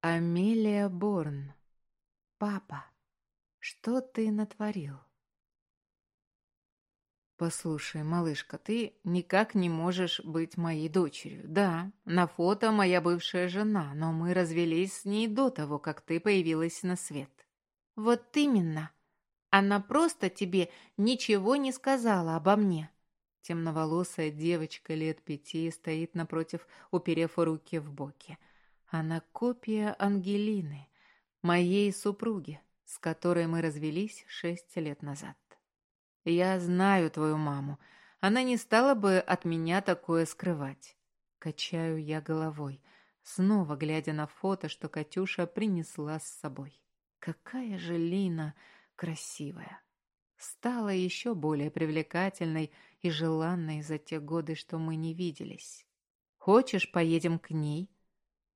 Амелия Борн. Папа, что ты натворил? Послушай, малышка, ты никак не можешь быть моей дочерью. Да, на фото моя бывшая жена, но мы развелись с ней до того, как ты появилась на свет. Вот именно. Она просто тебе ничего не сказала обо мне. Темноволосая девочка лет пяти стоит напротив, уперев руки в боки. Она копия Ангелины, моей супруги, с которой мы развелись шесть лет назад. Я знаю твою маму. Она не стала бы от меня такое скрывать. Качаю я головой, снова глядя на фото, что Катюша принесла с собой. Какая же Лина красивая. Стала еще более привлекательной и желанной за те годы, что мы не виделись. Хочешь, поедем к ней?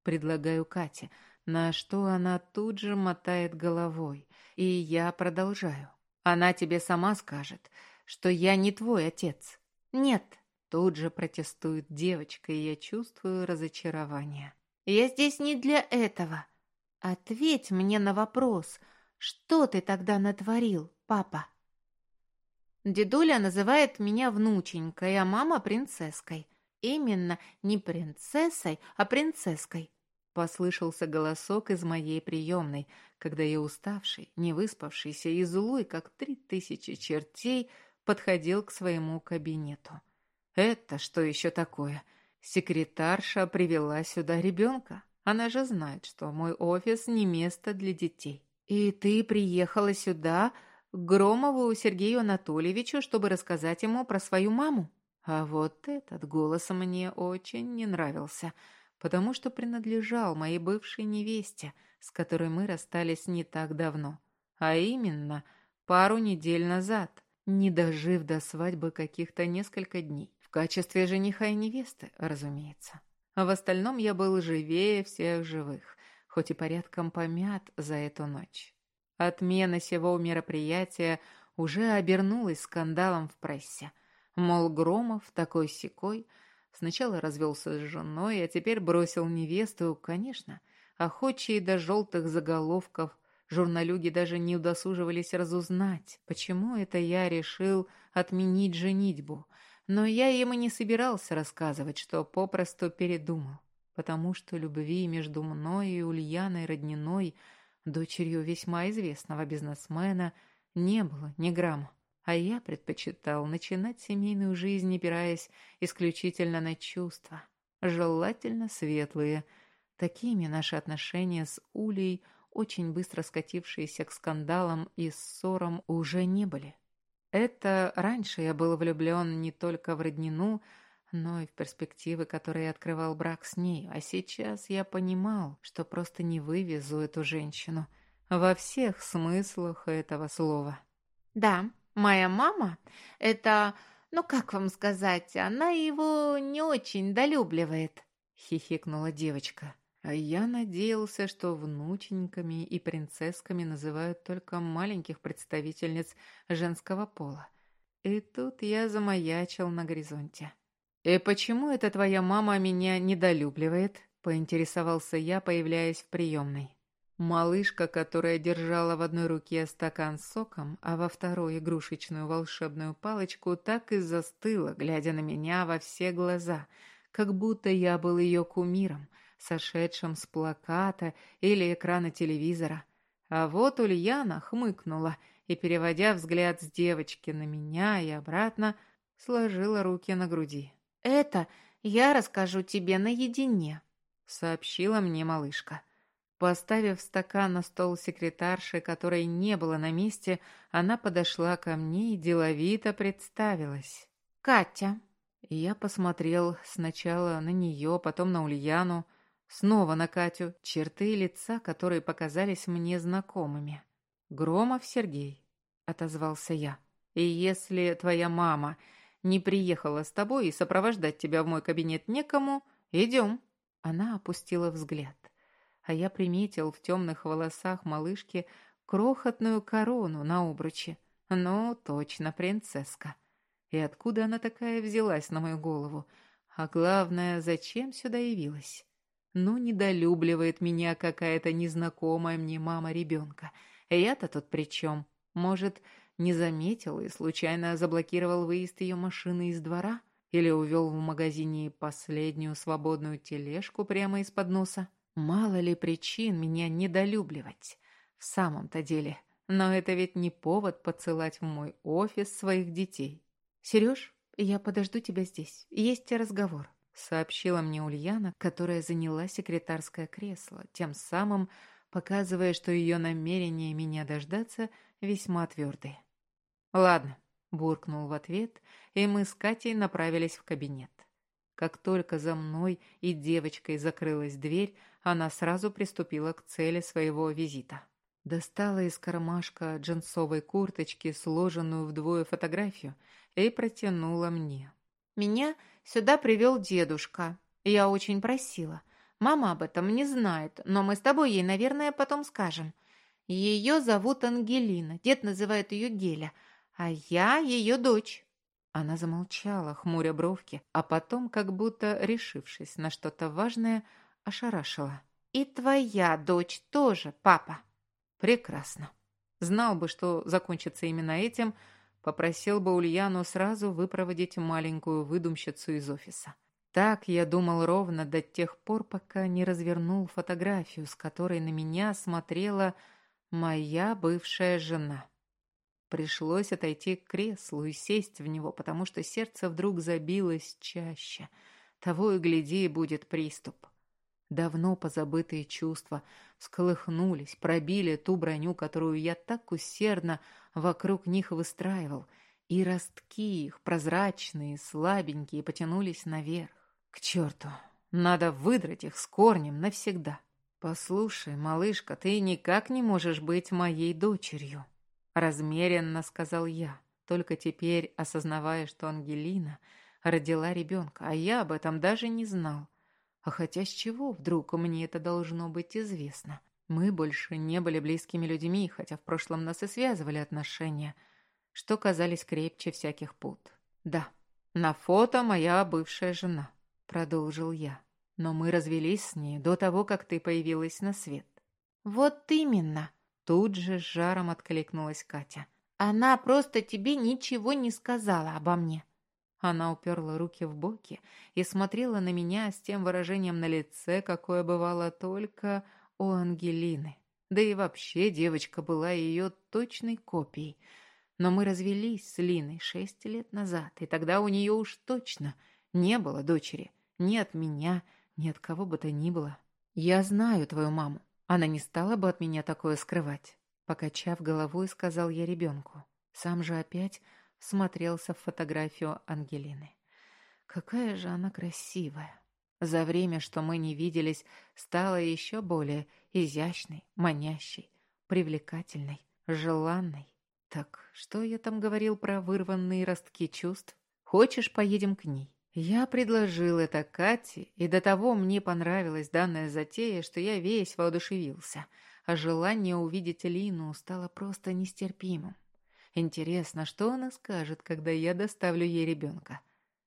Предлагаю Кате, на что она тут же мотает головой, и я продолжаю. Она тебе сама скажет, что я не твой отец. Нет, тут же протестует девочка, и я чувствую разочарование. Я здесь не для этого. Ответь мне на вопрос, что ты тогда натворил, папа? Дедуля называет меня внученькой, а мама принцесской. Именно не принцессой, а принцесской. Послышался голосок из моей приемной, когда я уставший, не выспавшийся и злой, как три тысячи чертей, подходил к своему кабинету. Это что еще такое? Секретарша привела сюда ребенка. Она же знает, что мой офис не место для детей. И ты приехала сюда к Громову Сергею Анатольевичу, чтобы рассказать ему про свою маму? А вот этот голос мне очень не нравился — потому что принадлежал моей бывшей невесте, с которой мы расстались не так давно, а именно пару недель назад, не дожив до свадьбы каких-то несколько дней, в качестве жениха и невесты, разумеется. А в остальном я был живее всех живых, хоть и порядком помят за эту ночь. Отмена сего мероприятия уже обернулась скандалом в прессе. Мол, Громов такой-сякой – Сначала развелся с женой, а теперь бросил невесту, конечно. Охочие до желтых заголовков журналюги даже не удосуживались разузнать, почему это я решил отменить женитьбу. Но я ему не собирался рассказывать, что попросту передумал, потому что любви между мной и Ульяной Родниной, дочерью весьма известного бизнесмена, не было ни грамма. А я предпочитал начинать семейную жизнь, опираясь исключительно на чувства, желательно светлые. Такими наши отношения с Улей, очень быстро скатившиеся к скандалам и ссорам, уже не были. Это раньше я был влюблен не только в роднину, но и в перспективы, которые открывал брак с ней, а сейчас я понимал, что просто не вывезу эту женщину во всех смыслах этого слова. «Да, Моя мама — это, ну как вам сказать, она его не очень долюбливает», — хихикнула девочка. А я надеялся, что внученьками и принцессками называют только маленьких представительниц женского пола. И тут я замаячил на горизонте. «И почему это твоя мама меня недолюбливает?» — поинтересовался я, появляясь в приемной. Малышка, которая держала в одной руке стакан с соком, а во второй игрушечную волшебную палочку, так и застыла, глядя на меня во все глаза, как будто я был ее кумиром, сошедшим с плаката или экрана телевизора. А вот Ульяна хмыкнула и, переводя взгляд с девочки на меня и обратно, сложила руки на груди. «Это я расскажу тебе наедине», — сообщила мне малышка. Поставив стакан на стол секретарши, которой не было на месте, она подошла ко мне и деловито представилась. «Катя». Я посмотрел сначала на нее, потом на Ульяну, снова на Катю, черты лица, которые показались мне знакомыми. «Громов Сергей», — отозвался я. «И если твоя мама не приехала с тобой и сопровождать тебя в мой кабинет некому, идем». Она опустила взгляд а я приметил в темных волосах малышки крохотную корону на обруче. Ну, точно принцесска. И откуда она такая взялась на мою голову? А главное, зачем сюда явилась? Ну, недолюбливает меня какая-то незнакомая мне мама ребенка. Я-то тут при чем? Может, не заметил и случайно заблокировал выезд ее машины из двора? Или увел в магазине последнюю свободную тележку прямо из-под носа? Мало ли причин меня недолюбливать. В самом-то деле. Но это ведь не повод поцелать в мой офис своих детей. Сереж, я подожду тебя здесь. Есть разговор. Сообщила мне Ульяна, которая заняла секретарское кресло, тем самым показывая, что ее намерения меня дождаться весьма твердые. «Ладно», — буркнул в ответ, и мы с Катей направились в кабинет. Как только за мной и девочкой закрылась дверь, она сразу приступила к цели своего визита. Достала из кармашка джинсовой курточки сложенную вдвое фотографию и протянула мне. «Меня сюда привел дедушка. Я очень просила. Мама об этом не знает, но мы с тобой ей, наверное, потом скажем. Ее зовут Ангелина, дед называет ее Геля, а я ее дочь». Она замолчала, хмуря бровки, а потом, как будто решившись на что-то важное, ошарашила. «И твоя дочь тоже, папа». «Прекрасно. Знал бы, что закончится именно этим, попросил бы Ульяну сразу выпроводить маленькую выдумщицу из офиса. Так я думал ровно до тех пор, пока не развернул фотографию, с которой на меня смотрела моя бывшая жена. Пришлось отойти к креслу и сесть в него, потому что сердце вдруг забилось чаще. Того и гляди, будет приступ. Давно позабытые чувства всколыхнулись, пробили ту броню, которую я так усердно вокруг них выстраивал, и ростки их, прозрачные, слабенькие, потянулись наверх. К черту, надо выдрать их с корнем навсегда. «Послушай, малышка, ты никак не можешь быть моей дочерью», — размеренно сказал я, только теперь осознавая, что Ангелина родила ребенка, а я об этом даже не знал. А хотя с чего вдруг мне это должно быть известно? Мы больше не были близкими людьми, хотя в прошлом нас и связывали отношения, что казались крепче всяких пут. Да, на фото моя бывшая жена, продолжил я. Но мы развелись с ней до того, как ты появилась на свет. Вот именно, тут же с жаром откликнулась Катя. Она просто тебе ничего не сказала обо мне. Она уперла руки в боки и смотрела на меня с тем выражением на лице, какое бывало только у Ангелины. Да и вообще девочка была ее точной копией. Но мы развелись с Линой шесть лет назад, и тогда у нее уж точно не было дочери. Ни от меня, ни от кого бы то ни было. Я знаю твою маму. Она не стала бы от меня такое скрывать. Покачав головой, сказал я ребенку. Сам же опять смотрелся в фотографию Ангелины. Какая же она красивая. За время, что мы не виделись, стала еще более изящной, манящей, привлекательной, желанной. Так, что я там говорил про вырванные ростки чувств? Хочешь, поедем к ней? Я предложил это Кате, и до того мне понравилась данная затея, что я весь воодушевился, а желание увидеть Лину стало просто нестерпимым. Интересно, что она скажет, когда я доставлю ей ребенка?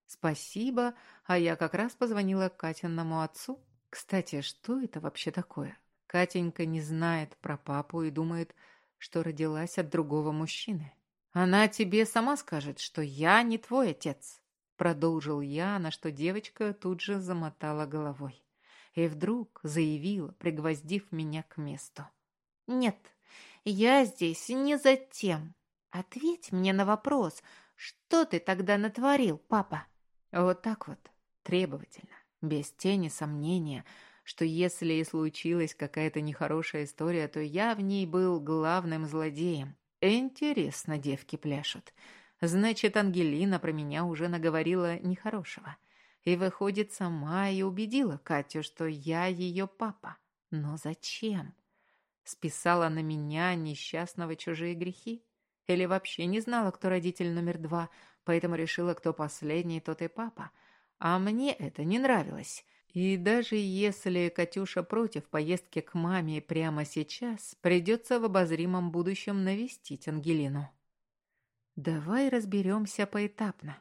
Спасибо, а я как раз позвонила Катиному отцу. Кстати, что это вообще такое? Катенька не знает про папу и думает, что родилась от другого мужчины. Она тебе сама скажет, что я не твой отец. Продолжил я, на что девочка тут же замотала головой. И вдруг заявила, пригвоздив меня к месту. «Нет, я здесь не за тем. Ответь мне на вопрос, что ты тогда натворил, папа? Вот так вот, требовательно, без тени сомнения, что если и случилась какая-то нехорошая история, то я в ней был главным злодеем. Интересно, девки пляшут. Значит, Ангелина про меня уже наговорила нехорошего. И выходит, сама и убедила Катю, что я ее папа. Но зачем? Списала на меня несчастного чужие грехи? Или вообще не знала, кто родитель номер два, поэтому решила, кто последний, тот и папа. А мне это не нравилось. И даже если Катюша против поездки к маме прямо сейчас, придется в обозримом будущем навестить Ангелину. Давай разберемся поэтапно.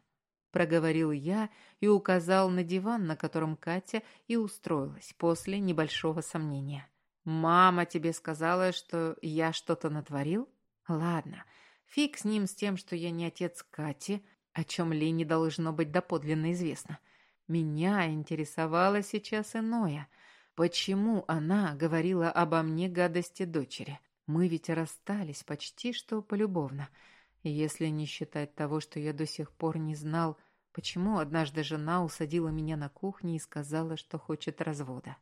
проговорил я и указал на диван, на котором Катя и устроилась после небольшого сомнения. «Мама тебе сказала, что я что-то натворил? Ладно, фиг с ним с тем, что я не отец Кати, о чем Ли не должно быть доподлинно известно. Меня интересовало сейчас иное. Почему она говорила обо мне гадости дочери? Мы ведь расстались почти что полюбовно. Если не считать того, что я до сих пор не знал, почему однажды жена усадила меня на кухне и сказала, что хочет развода.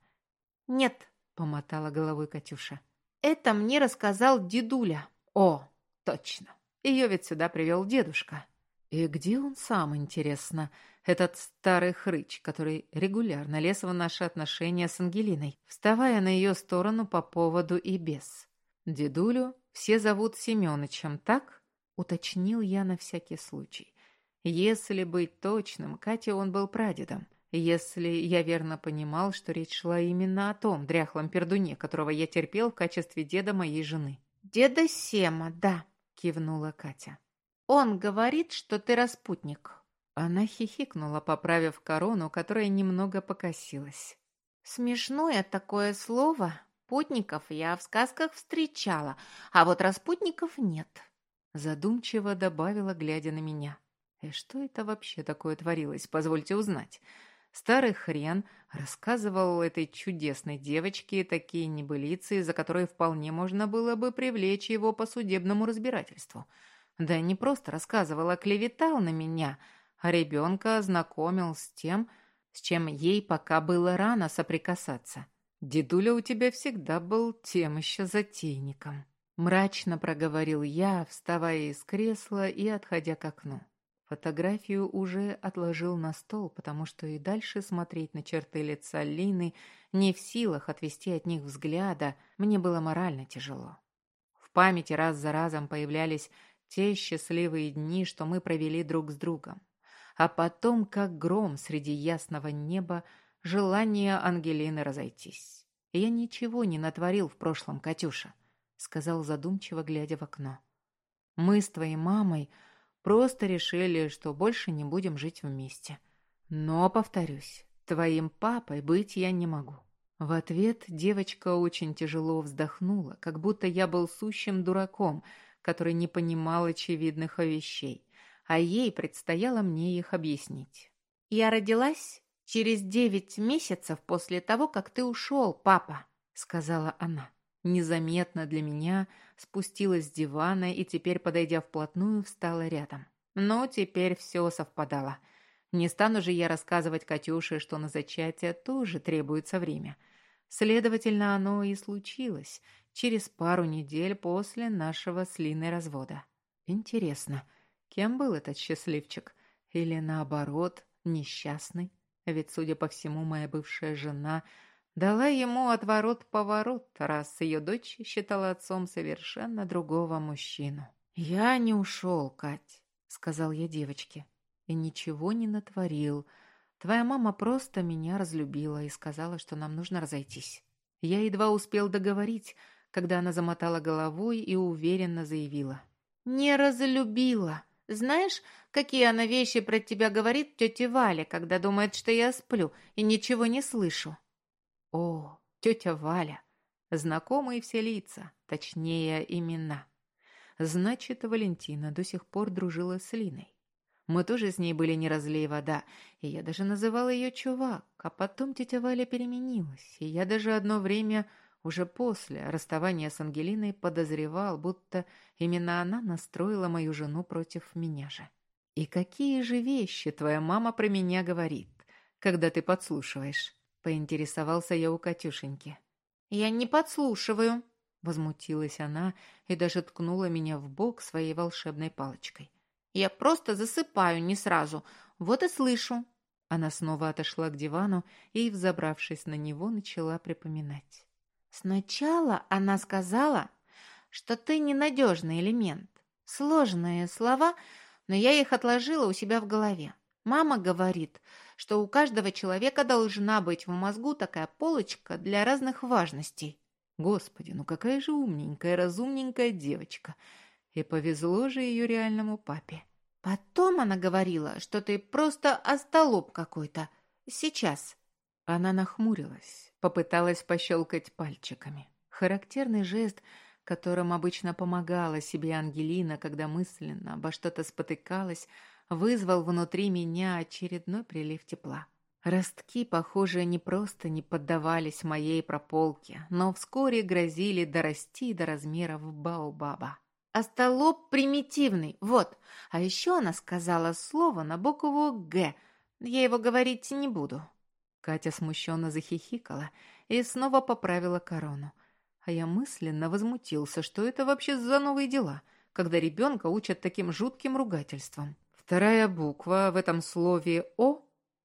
«Нет», — помотала головой Катюша, — «это мне рассказал дедуля». «О, точно, ее ведь сюда привел дедушка». И где он сам, интересно, этот старый хрыч, который регулярно лез в наши отношения с Ангелиной, вставая на ее сторону по поводу и без? Дедулю все зовут Семёнычем, так? Уточнил я на всякий случай. Если быть точным, Кате он был прадедом. Если я верно понимал, что речь шла именно о том дряхлом пердуне, которого я терпел в качестве деда моей жены. «Деда Сема, да», — кивнула Катя. «Он говорит, что ты распутник». Она хихикнула, поправив корону, которая немного покосилась. «Смешное такое слово. Путников я в сказках встречала, а вот распутников нет». Задумчиво добавила, глядя на меня. И что это вообще такое творилось, позвольте узнать. Старый хрен рассказывал этой чудесной девочке такие небылицы, за которые вполне можно было бы привлечь его по судебному разбирательству. Да не просто рассказывал, а клеветал на меня, а ребенка ознакомил с тем, с чем ей пока было рано соприкасаться. Дедуля у тебя всегда был тем еще затейником. Мрачно проговорил я, вставая из кресла и отходя к окну. Фотографию уже отложил на стол, потому что и дальше смотреть на черты лица Лины, не в силах отвести от них взгляда, мне было морально тяжело. В памяти раз за разом появлялись те счастливые дни, что мы провели друг с другом. А потом, как гром среди ясного неба, желание Ангелины разойтись. Я ничего не натворил в прошлом, Катюша сказал задумчиво, глядя в окно. Мы с твоей мамой просто решили, что больше не будем жить вместе. Но, повторюсь, твоим папой быть я не могу. В ответ девочка очень тяжело вздохнула, как будто я был сущим дураком, который не понимал очевидных вещей, а ей предстояло мне их объяснить. «Я родилась через девять месяцев после того, как ты ушел, папа», — сказала она незаметно для меня спустилась с дивана и теперь, подойдя вплотную, встала рядом. Но теперь все совпадало. Не стану же я рассказывать Катюше, что на зачатие тоже требуется время. Следовательно, оно и случилось через пару недель после нашего с Линой развода. Интересно, кем был этот счастливчик? Или наоборот, несчастный? Ведь, судя по всему, моя бывшая жена – Дала ему отворот-поворот, раз ее дочь считала отцом совершенно другого мужчину. «Я не ушел, Кать», — сказал я девочке, — «и ничего не натворил. Твоя мама просто меня разлюбила и сказала, что нам нужно разойтись». Я едва успел договорить, когда она замотала головой и уверенно заявила. «Не разлюбила. Знаешь, какие она вещи про тебя говорит тетя Валя, когда думает, что я сплю и ничего не слышу?» О, тетя Валя. Знакомые все лица, точнее имена. Значит, Валентина до сих пор дружила с Линой. Мы тоже с ней были не разлей вода, и я даже называла ее чувак, а потом тетя Валя переменилась, и я даже одно время, уже после расставания с Ангелиной, подозревал, будто именно она настроила мою жену против меня же. И какие же вещи твоя мама про меня говорит, когда ты подслушиваешь? Поинтересовался я у Катюшеньки. «Я не подслушиваю», — возмутилась она и даже ткнула меня в бок своей волшебной палочкой. «Я просто засыпаю не сразу, вот и слышу». Она снова отошла к дивану и, взобравшись на него, начала припоминать. «Сначала она сказала, что ты ненадежный элемент. Сложные слова, но я их отложила у себя в голове. Мама говорит, что у каждого человека должна быть в мозгу такая полочка для разных важностей. Господи, ну какая же умненькая, разумненькая девочка. И повезло же ее реальному папе. Потом она говорила, что ты просто остолоп какой-то. Сейчас. Она нахмурилась, попыталась пощелкать пальчиками. Характерный жест, которым обычно помогала себе Ангелина, когда мысленно обо что-то спотыкалась, вызвал внутри меня очередной прилив тепла. Ростки, похоже, не просто не поддавались моей прополке, но вскоре грозили дорасти до размеров баобаба. «Остолоп примитивный, вот. А еще она сказала слово на букву «Г». Я его говорить не буду». Катя смущенно захихикала и снова поправила корону. А я мысленно возмутился, что это вообще за новые дела, когда ребенка учат таким жутким ругательством. Вторая буква в этом слове «О»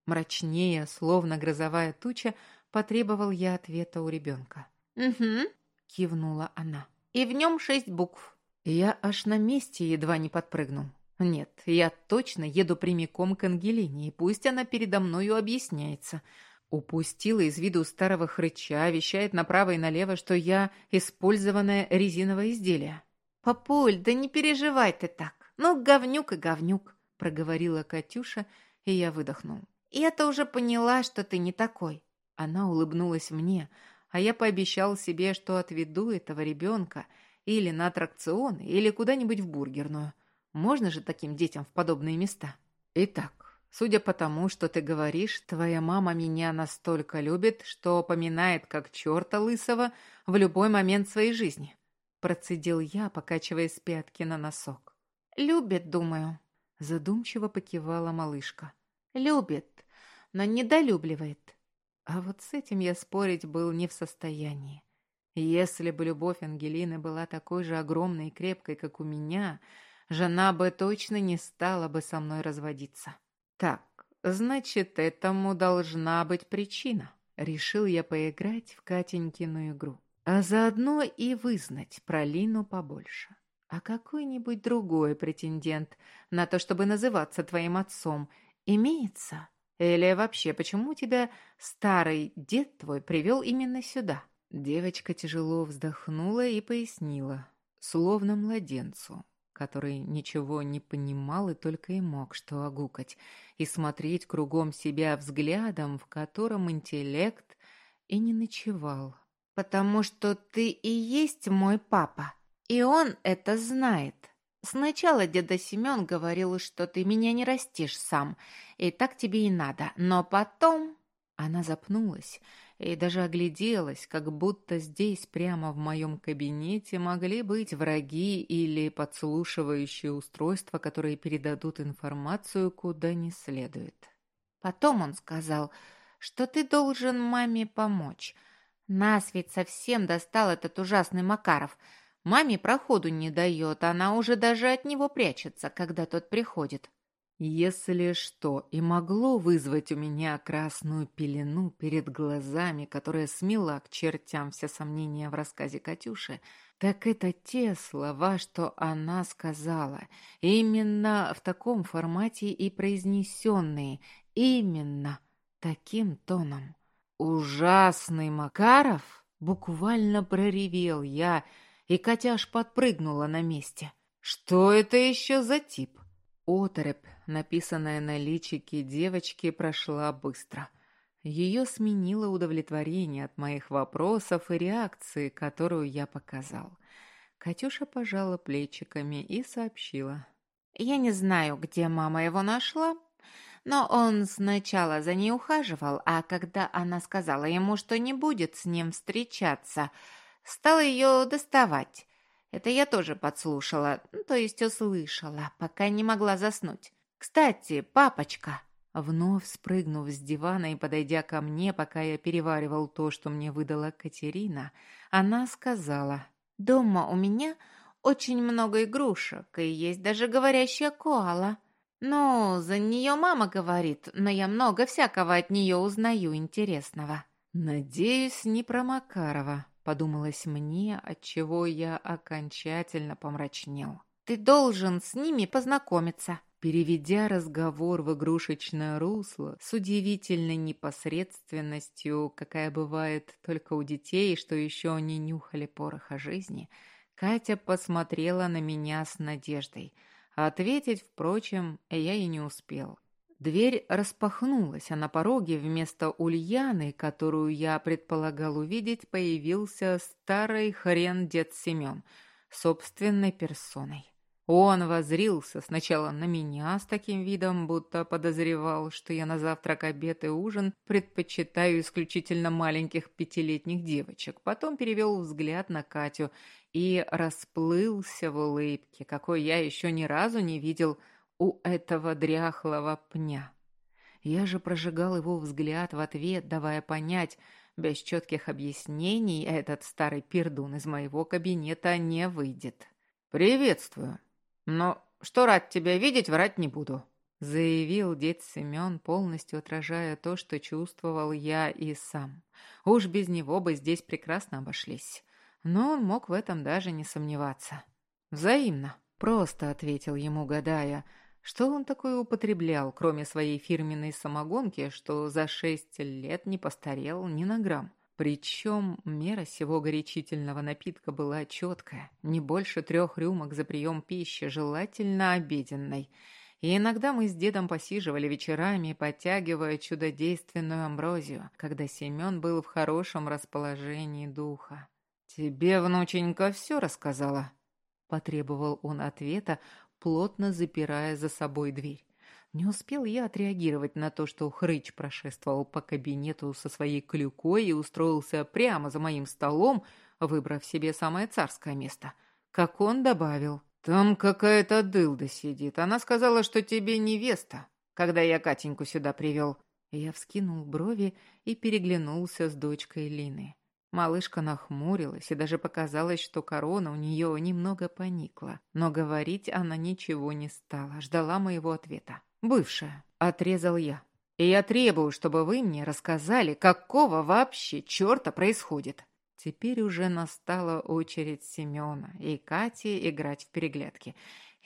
Мрачнее, словно грозовая туча, потребовал я ответа у ребенка. «Угу», — кивнула она. «И в нем шесть букв». Я аж на месте едва не подпрыгнул. Нет, я точно еду прямиком к Ангелине, и пусть она передо мною объясняется. Упустила из виду старого хрыча, вещает направо и налево, что я использованное резиновое изделие. «Папуль, да не переживай ты так. Ну, говнюк и говнюк», — проговорила Катюша, и я выдохнул. Я-то уже поняла, что ты не такой. Она улыбнулась мне, а я пообещал себе, что отведу этого ребенка или на аттракционы, или куда-нибудь в бургерную. Можно же таким детям в подобные места? Итак, судя по тому, что ты говоришь, твоя мама меня настолько любит, что поминает как черта лысого в любой момент своей жизни. Процедил я, покачивая с пятки на носок. «Любит, думаю», — задумчиво покивала малышка. «Любит но недолюбливает. А вот с этим я спорить был не в состоянии. Если бы любовь Ангелины была такой же огромной и крепкой, как у меня, жена бы точно не стала бы со мной разводиться. Так, значит, этому должна быть причина. Решил я поиграть в Катенькину игру, а заодно и вызнать про Лину побольше. А какой-нибудь другой претендент на то, чтобы называться твоим отцом, имеется? Или вообще, почему тебя старый дед твой привел именно сюда?» Девочка тяжело вздохнула и пояснила, словно младенцу, который ничего не понимал и только и мог что огукать, и смотреть кругом себя взглядом, в котором интеллект и не ночевал. «Потому что ты и есть мой папа, и он это знает». Сначала деда Семен говорил, что ты меня не растишь сам, и так тебе и надо, но потом...» Она запнулась и даже огляделась, как будто здесь, прямо в моем кабинете, могли быть враги или подслушивающие устройства, которые передадут информацию куда не следует. Потом он сказал, что ты должен маме помочь. Нас ведь совсем достал этот ужасный Макаров — Маме проходу не дает, она уже даже от него прячется, когда тот приходит. Если что и могло вызвать у меня красную пелену перед глазами, которая смела к чертям все сомнения в рассказе Катюши, так это те слова, что она сказала, именно в таком формате и произнесенные, именно таким тоном. «Ужасный Макаров!» — буквально проревел я — и Катя аж подпрыгнула на месте. «Что это еще за тип?» Оторопь, написанная на личике девочки, прошла быстро. Ее сменило удовлетворение от моих вопросов и реакции, которую я показал. Катюша пожала плечиками и сообщила. «Я не знаю, где мама его нашла, но он сначала за ней ухаживал, а когда она сказала ему, что не будет с ним встречаться, Стала ее доставать. Это я тоже подслушала, ну, то есть услышала, пока не могла заснуть. «Кстати, папочка!» Вновь спрыгнув с дивана и подойдя ко мне, пока я переваривал то, что мне выдала Катерина, она сказала, «Дома у меня очень много игрушек, и есть даже говорящая коала. Ну, за нее мама говорит, но я много всякого от нее узнаю интересного». «Надеюсь, не про Макарова», Подумалось мне, от чего я окончательно помрачнел. «Ты должен с ними познакомиться», Переведя разговор в игрушечное русло с удивительной непосредственностью, какая бывает только у детей, что еще не нюхали пороха жизни, Катя посмотрела на меня с надеждой, Ответить, впрочем, я и не успел. Дверь распахнулась, а на пороге вместо Ульяны, которую я предполагал увидеть, появился старый хрен дед Семен собственной персоной. Он возрился сначала на меня с таким видом, будто подозревал, что я на завтрак, обед и ужин предпочитаю исключительно маленьких пятилетних девочек. Потом перевел взгляд на Катю и расплылся в улыбке, какой я еще ни разу не видел у этого дряхлого пня. Я же прожигал его взгляд в ответ, давая понять, без четких объяснений этот старый пердун из моего кабинета не выйдет. «Приветствую», но что рад тебя видеть, врать не буду», — заявил дед Семен, полностью отражая то, что чувствовал я и сам. Уж без него бы здесь прекрасно обошлись. Но он мог в этом даже не сомневаться. «Взаимно», — просто ответил ему, гадая, что он такое употреблял, кроме своей фирменной самогонки, что за шесть лет не постарел ни на грамм. Причем мера всего горячительного напитка была четкая, не больше трех рюмок за прием пищи, желательно обеденной. И иногда мы с дедом посиживали вечерами, подтягивая чудодейственную амброзию, когда Семен был в хорошем расположении духа. «Тебе, внученька, все рассказала?» — потребовал он ответа, плотно запирая за собой дверь. Не успел я отреагировать на то, что хрыч прошествовал по кабинету со своей клюкой и устроился прямо за моим столом, выбрав себе самое царское место. Как он добавил, «Там какая-то дылда сидит. Она сказала, что тебе невеста, когда я Катеньку сюда привел». Я вскинул брови и переглянулся с дочкой Лины. Малышка нахмурилась, и даже показалось, что корона у нее немного поникла. Но говорить она ничего не стала, ждала моего ответа. «Бывшая», — отрезал я. «И я требую, чтобы вы мне рассказали, какого вообще черта происходит». Теперь уже настала очередь Семена и Кати играть в переглядки.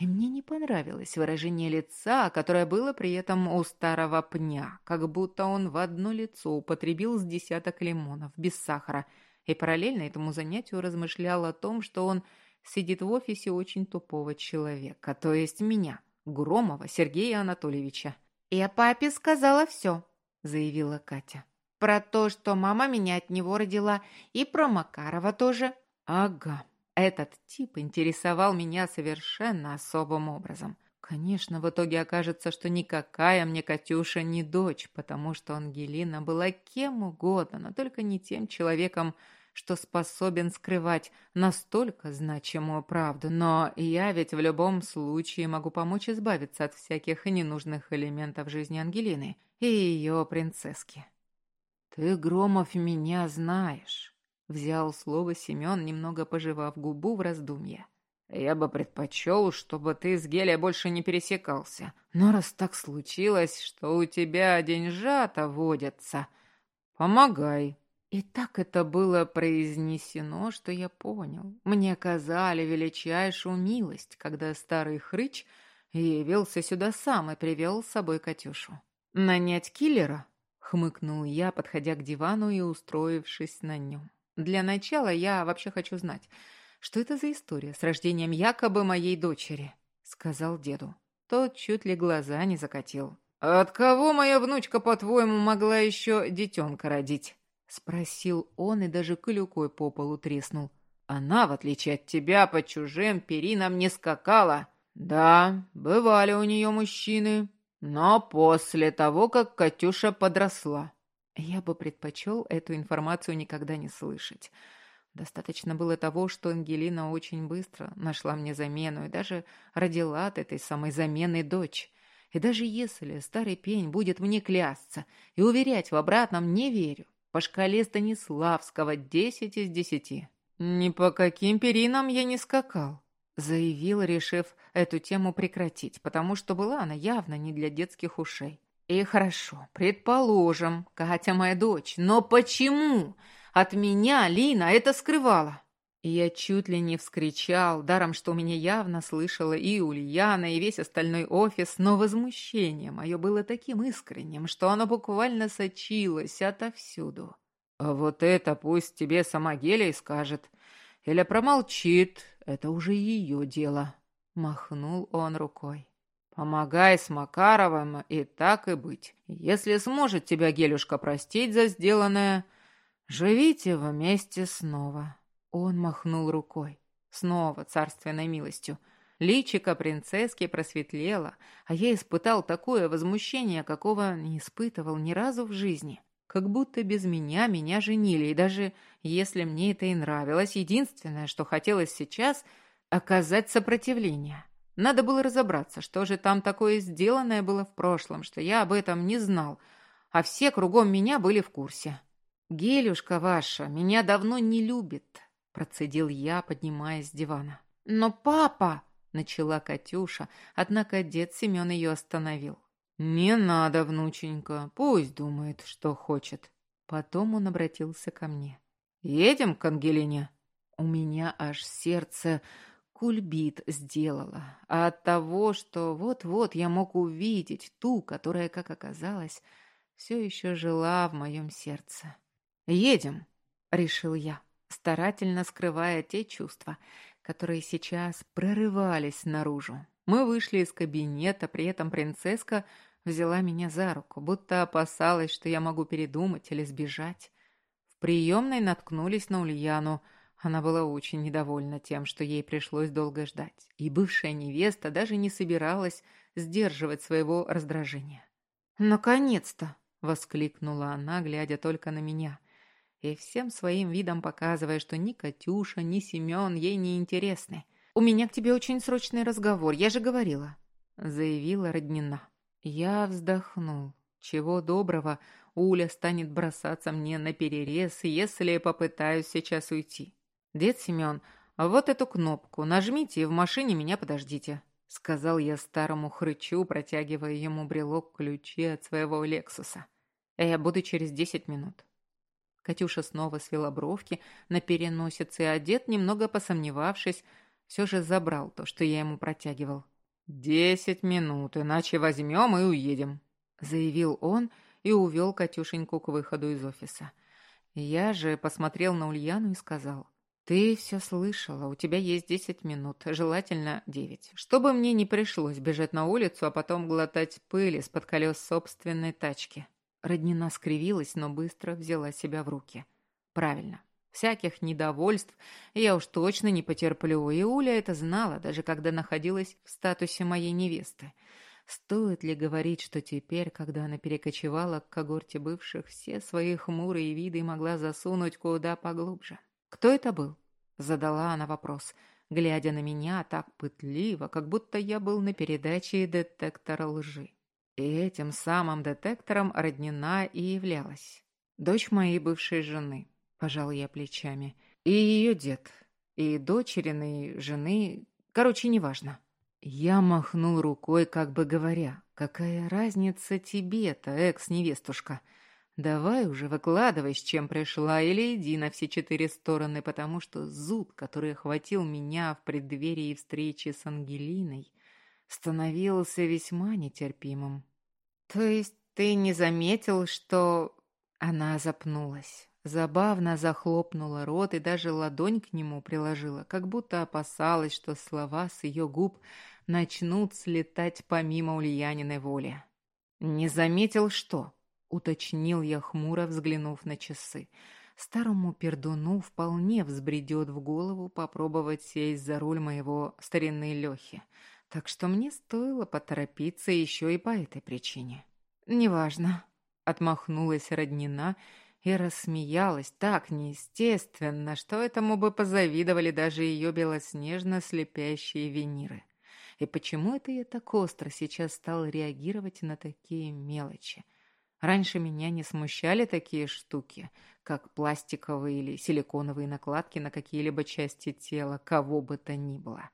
И мне не понравилось выражение лица, которое было при этом у старого пня, как будто он в одно лицо употребил с десяток лимонов без сахара и параллельно этому занятию размышлял о том, что он сидит в офисе очень тупого человека, то есть меня. Громова Сергея Анатольевича. «Я папе сказала все», — заявила Катя. «Про то, что мама меня от него родила, и про Макарова тоже». «Ага, этот тип интересовал меня совершенно особым образом. Конечно, в итоге окажется, что никакая мне Катюша не дочь, потому что Ангелина была кем угодно, но только не тем человеком, что способен скрывать настолько значимую правду, но я ведь в любом случае могу помочь избавиться от всяких ненужных элементов жизни Ангелины и ее принцесски. «Ты, Громов, меня знаешь», — взял слово Семен, немного пожевав губу в раздумье. «Я бы предпочел, чтобы ты с Гелия больше не пересекался. Но раз так случилось, что у тебя деньжата водятся, помогай, и так это было произнесено, что я понял. Мне оказали величайшую милость, когда старый хрыч явился сюда сам и привел с собой Катюшу. «Нанять киллера?» — хмыкнул я, подходя к дивану и устроившись на нем. «Для начала я вообще хочу знать, что это за история с рождением якобы моей дочери?» — сказал деду. Тот чуть ли глаза не закатил. «От кого моя внучка, по-твоему, могла еще детенка родить?» Спросил он и даже клюкой по полу треснул. Она, в отличие от тебя, по чужим перинам не скакала. Да, бывали у нее мужчины, но после того, как Катюша подросла. Я бы предпочел эту информацию никогда не слышать. Достаточно было того, что Ангелина очень быстро нашла мне замену и даже родила от этой самой замены дочь. И даже если старый пень будет мне клясться и уверять в обратном, не верю. По шкале Станиславского десять из десяти. «Ни по каким перинам я не скакал», — заявил, решив эту тему прекратить, потому что была она явно не для детских ушей. «И хорошо, предположим, Катя моя дочь, но почему от меня Лина это скрывала?» Я чуть ли не вскричал, даром, что меня явно слышала и Ульяна, и весь остальной офис, но возмущение мое было таким искренним, что оно буквально сочилось отовсюду. А вот это пусть тебе сама Гелия скажет. Или промолчит, это уже ее дело. Махнул он рукой. Помогай с Макаровым, и так и быть. Если сможет тебя Гелюшка простить за сделанное, живите вместе снова. Он махнул рукой. Снова царственной милостью. Личико принцесски просветлело, а я испытал такое возмущение, какого не испытывал ни разу в жизни. Как будто без меня меня женили, и даже если мне это и нравилось, единственное, что хотелось сейчас — оказать сопротивление. Надо было разобраться, что же там такое сделанное было в прошлом, что я об этом не знал, а все кругом меня были в курсе. «Гелюшка ваша меня давно не любит», — процедил я, поднимаясь с дивана. «Но папа...» — начала Катюша, однако дед Семен ее остановил. «Не надо, внученька, пусть думает, что хочет». Потом он обратился ко мне. «Едем к Ангелине?» У меня аж сердце кульбит сделала, а от того, что вот-вот я мог увидеть ту, которая, как оказалось, все еще жила в моем сердце. «Едем», — решил я, старательно скрывая те чувства, которые сейчас прорывались наружу. Мы вышли из кабинета, при этом принцесска взяла меня за руку, будто опасалась, что я могу передумать или сбежать. В приемной наткнулись на Ульяну — она была очень недовольна тем, что ей пришлось долго ждать, и бывшая невеста даже не собиралась сдерживать своего раздражения. «Наконец-то!» — воскликнула она, глядя только на меня, и всем своим видом показывая, что ни Катюша, ни Семен ей не интересны. «У меня к тебе очень срочный разговор, я же говорила», — заявила Роднина. Я вздохнул. Чего доброго, Уля станет бросаться мне на перерез, если попытаюсь сейчас уйти. «Дед Семен, вот эту кнопку нажмите и в машине меня подождите», — сказал я старому хрычу, протягивая ему брелок ключи от своего «Лексуса». «Я буду через десять минут». Катюша снова свела бровки на переносице, а дед, немного посомневавшись, все же забрал то, что я ему протягивал. «Десять минут, иначе возьмем и уедем», — заявил он и увел Катюшеньку к выходу из офиса. Я же посмотрел на Ульяну и сказал, «Ты все слышала. У тебя есть десять минут, желательно девять. Чтобы мне не пришлось бежать на улицу, а потом глотать пыль из-под колес собственной тачки». Роднина скривилась, но быстро взяла себя в руки. «Правильно. Всяких недовольств я уж точно не потерплю, и Уля это знала, даже когда находилась в статусе моей невесты. Стоит ли говорить, что теперь, когда она перекочевала к когорте бывших, все свои хмурые виды могла засунуть куда поглубже?» «Кто это был?» — задала она вопрос, глядя на меня так пытливо, как будто я был на передаче детектора лжи. И этим самым детектором роднена и являлась. Дочь моей бывшей жены, пожал я плечами, и ее дед, и дочериной жены, короче, неважно. Я махнул рукой, как бы говоря, какая разница тебе-то, экс-невестушка, — Давай уже выкладывай, с чем пришла, или иди на все четыре стороны, потому что зуд, который охватил меня в преддверии встречи с Ангелиной, становился весьма нетерпимым. То есть ты не заметил, что... Она запнулась, забавно захлопнула рот и даже ладонь к нему приложила, как будто опасалась, что слова с ее губ начнут слетать помимо Ульяниной воли. «Не заметил что?» Уточнил я хмуро, взглянув на часы. Старому пердуну вполне взбредет в голову попробовать сесть за руль моего старинной Лехи, так что мне стоило поторопиться еще и по этой причине. «Неважно», — отмахнулась роднина и рассмеялась так неестественно, что этому бы позавидовали даже ее белоснежно-слепящие виниры. И почему это я так остро сейчас стал реагировать на такие мелочи? Раньше меня не смущали такие штуки, как пластиковые или силиконовые накладки на какие-либо части тела, кого бы то ни было.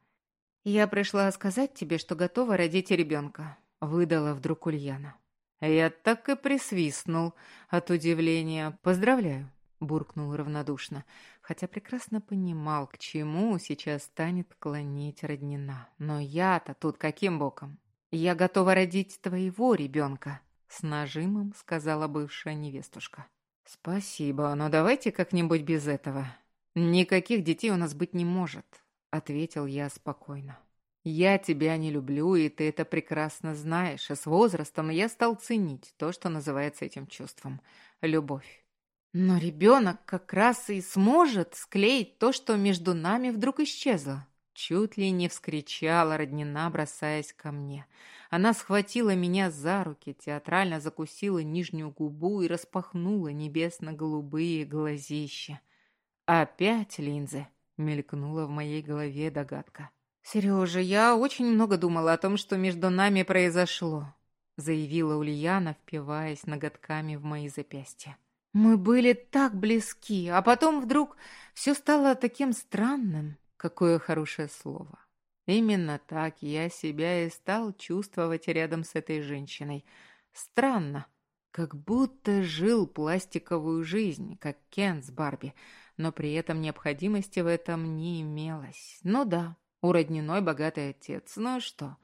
«Я пришла сказать тебе, что готова родить ребенка», — выдала вдруг Ульяна. Я так и присвистнул от удивления. «Поздравляю», — буркнул равнодушно, хотя прекрасно понимал, к чему сейчас станет клонить роднина. «Но я-то тут каким боком? Я готова родить твоего ребенка», с нажимом сказала бывшая невестушка. «Спасибо, но давайте как-нибудь без этого. Никаких детей у нас быть не может», — ответил я спокойно. Я тебя не люблю, и ты это прекрасно знаешь. И с возрастом я стал ценить то, что называется этим чувством — любовь. Но ребенок как раз и сможет склеить то, что между нами вдруг исчезло. Чуть ли не вскричала роднина, бросаясь ко мне. Она схватила меня за руки, театрально закусила нижнюю губу и распахнула небесно-голубые глазища. «Опять линзы!» — мелькнула в моей голове догадка. «Сережа, я очень много думала о том, что между нами произошло», заявила Ульяна, впиваясь ноготками в мои запястья. «Мы были так близки, а потом вдруг все стало таким странным». Какое хорошее слово. Именно так я себя и стал чувствовать рядом с этой женщиной. Странно, как будто жил пластиковую жизнь, как Кен с Барби, но при этом необходимости в этом не имелось. Ну да, у родниной богатый отец. Ну что,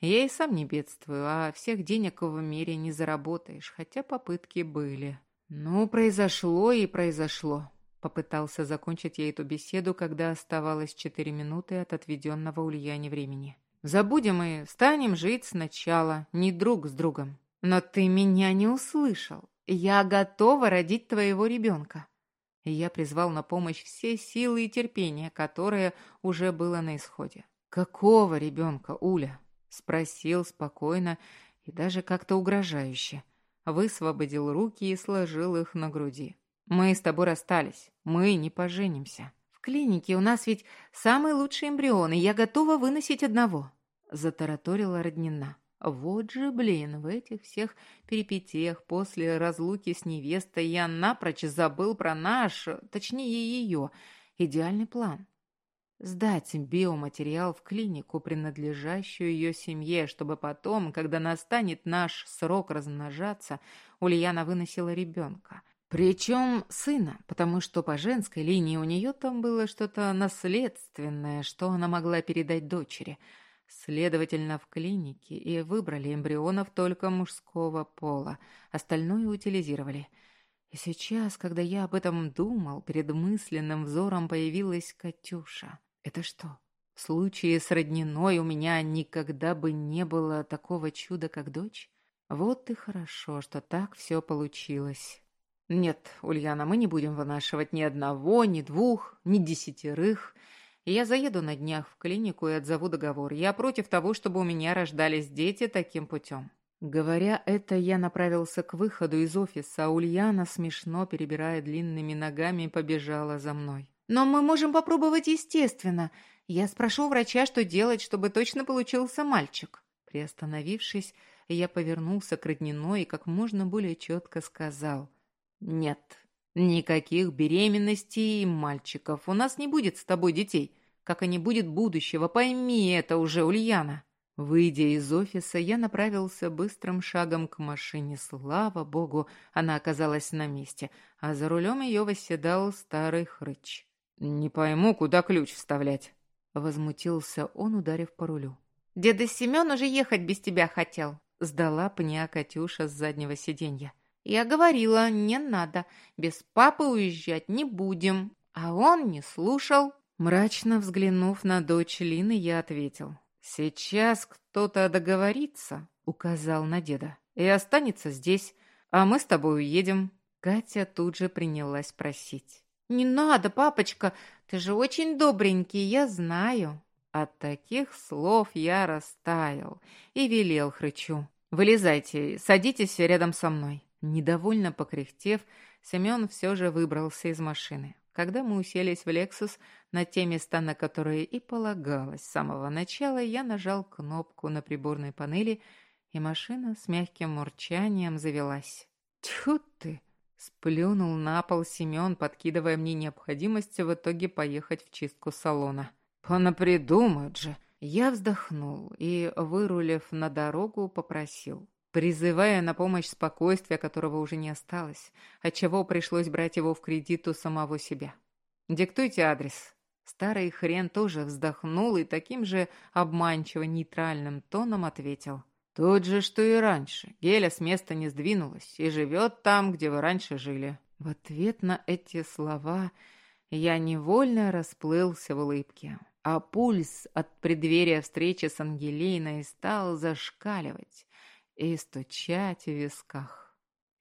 я и сам не бедствую, а всех денег в мире не заработаешь, хотя попытки были. Ну, произошло и произошло. Попытался закончить я эту беседу, когда оставалось четыре минуты от отведенного Ульяне времени. Забудем и станем жить сначала, не друг с другом. Но ты меня не услышал. Я готова родить твоего ребенка я призвал на помощь все силы и терпение, которое уже было на исходе. «Какого ребенка, Уля?» — спросил спокойно и даже как-то угрожающе. Высвободил руки и сложил их на груди. «Мы с тобой расстались. Мы не поженимся». «В клинике у нас ведь самый лучший эмбрион, и я готова выносить одного», — затараторила Роднина. Вот же, блин, в этих всех перипетиях после разлуки с невестой я напрочь забыл про наш, точнее ее, идеальный план. Сдать биоматериал в клинику, принадлежащую ее семье, чтобы потом, когда настанет наш срок размножаться, Ульяна выносила ребенка. Причем сына, потому что по женской линии у нее там было что-то наследственное, что она могла передать дочери – Следовательно, в клинике и выбрали эмбрионов только мужского пола, остальное утилизировали. И сейчас, когда я об этом думал, перед мысленным взором появилась Катюша. Это что? В случае с родниной у меня никогда бы не было такого чуда, как дочь? Вот и хорошо, что так все получилось. Нет, Ульяна, мы не будем вынашивать ни одного, ни двух, ни десятерых. Я заеду на днях в клинику и отзову договор. Я против того, чтобы у меня рождались дети таким путем». Говоря это, я направился к выходу из офиса, а Ульяна, смешно перебирая длинными ногами, побежала за мной. «Но мы можем попробовать естественно. Я спрошу врача, что делать, чтобы точно получился мальчик». Приостановившись, я повернулся к родниной и как можно более четко сказал «Нет, Никаких беременностей и мальчиков. У нас не будет с тобой детей. Как и не будет будущего, пойми это уже, Ульяна. Выйдя из офиса, я направился быстрым шагом к машине. Слава богу, она оказалась на месте, а за рулем ее восседал старый хрыч. «Не пойму, куда ключ вставлять», — возмутился он, ударив по рулю. «Деда Семен уже ехать без тебя хотел», — сдала пня Катюша с заднего сиденья. Я говорила, не надо, без папы уезжать не будем. А он не слушал. Мрачно взглянув на дочь Лины, я ответил. «Сейчас кто-то договорится», — указал на деда, «и останется здесь, а мы с тобой уедем». Катя тут же принялась просить. «Не надо, папочка, ты же очень добренький, я знаю». От таких слов я растаял и велел хрычу. «Вылезайте, садитесь рядом со мной». Недовольно покряхтев, Семен все же выбрался из машины. Когда мы уселись в «Лексус», на те места, на которые и полагалось с самого начала, я нажал кнопку на приборной панели, и машина с мягким мурчанием завелась. «Тьфу ты!» — сплюнул на пол Семен, подкидывая мне необходимость в итоге поехать в чистку салона. «Понапридумают же!» Я вздохнул и, вырулив на дорогу, попросил призывая на помощь спокойствия, которого уже не осталось, отчего пришлось брать его в кредит у самого себя. «Диктуйте адрес». Старый хрен тоже вздохнул и таким же обманчиво нейтральным тоном ответил. «Тот же, что и раньше. Геля с места не сдвинулась и живет там, где вы раньше жили». В ответ на эти слова я невольно расплылся в улыбке. а пульс от преддверия встречи с Ангелиной стал зашкаливать и стучать в висках.